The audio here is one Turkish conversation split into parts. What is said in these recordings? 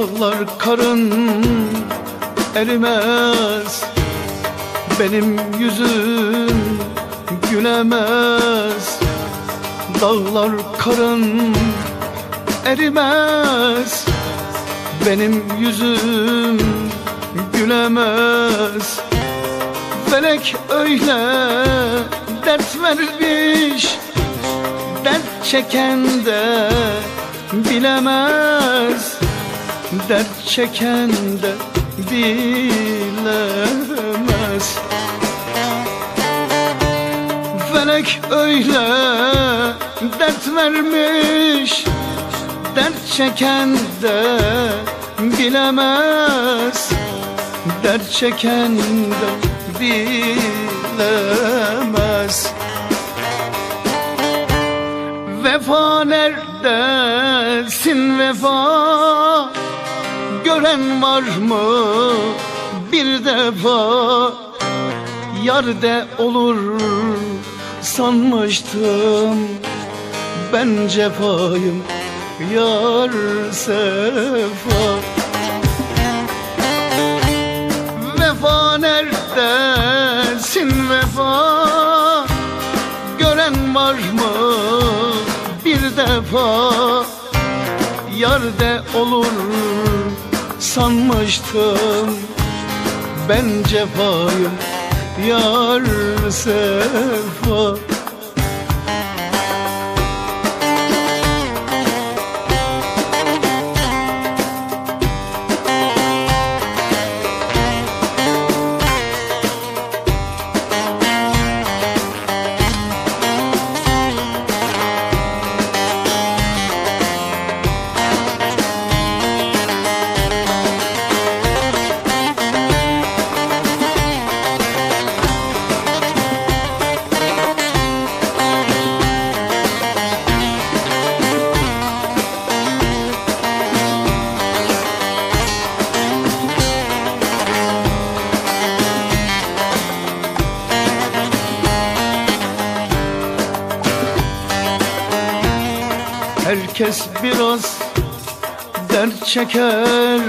Dağlar karın erimez Benim yüzüm gülemez. Dağlar karın erimez Benim yüzüm gülemez. Felek öyle dert vermiş Dert çeken de bilemez Dert çeken de bilemez. Felek öyle dert vermiş Dert çeken de bilemez. Dert çeken de bilemez. Vefa neredesin vefa Gören var mı? Bir defa Yar de olur sanmıştım. Ben cefayım yar sefa. Vefa neredesin vefa? Gören var mı? Bir defa Yar de olur sanmıştım. Ben cefayım yar sefa Herkes biraz dert çeker.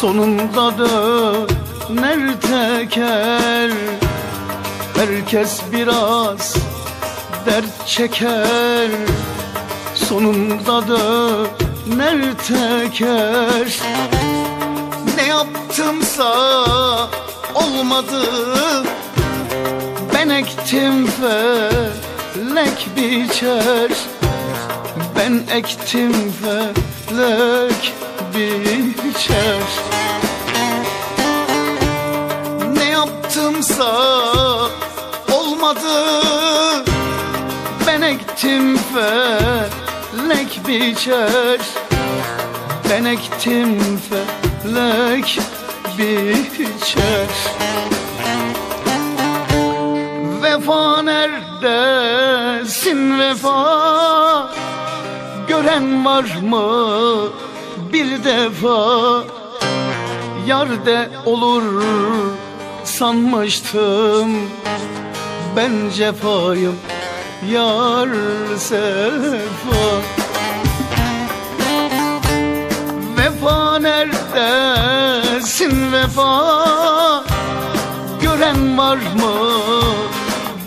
Sonunda döner teker. Herkes biraz dert çeker. Sonunda döner teker. Ne yaptımsa olmadı. Ben ektim felek biçer ben ektim felek biçer Ne yaptımsa olmadı. Ben ektim felek biçer Ben ektim felek biçer Vefa neredesin vefa Gören var mı? Bir defa Yar de olur sanmıştım. Ben cefayım yar sefa. Vefa neredesin vefa? Gören var mı?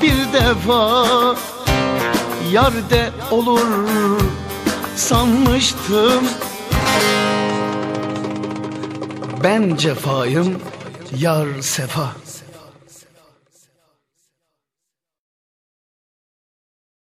Bir defa Yar de olur sanmıştım. Ben cefayım yar sefa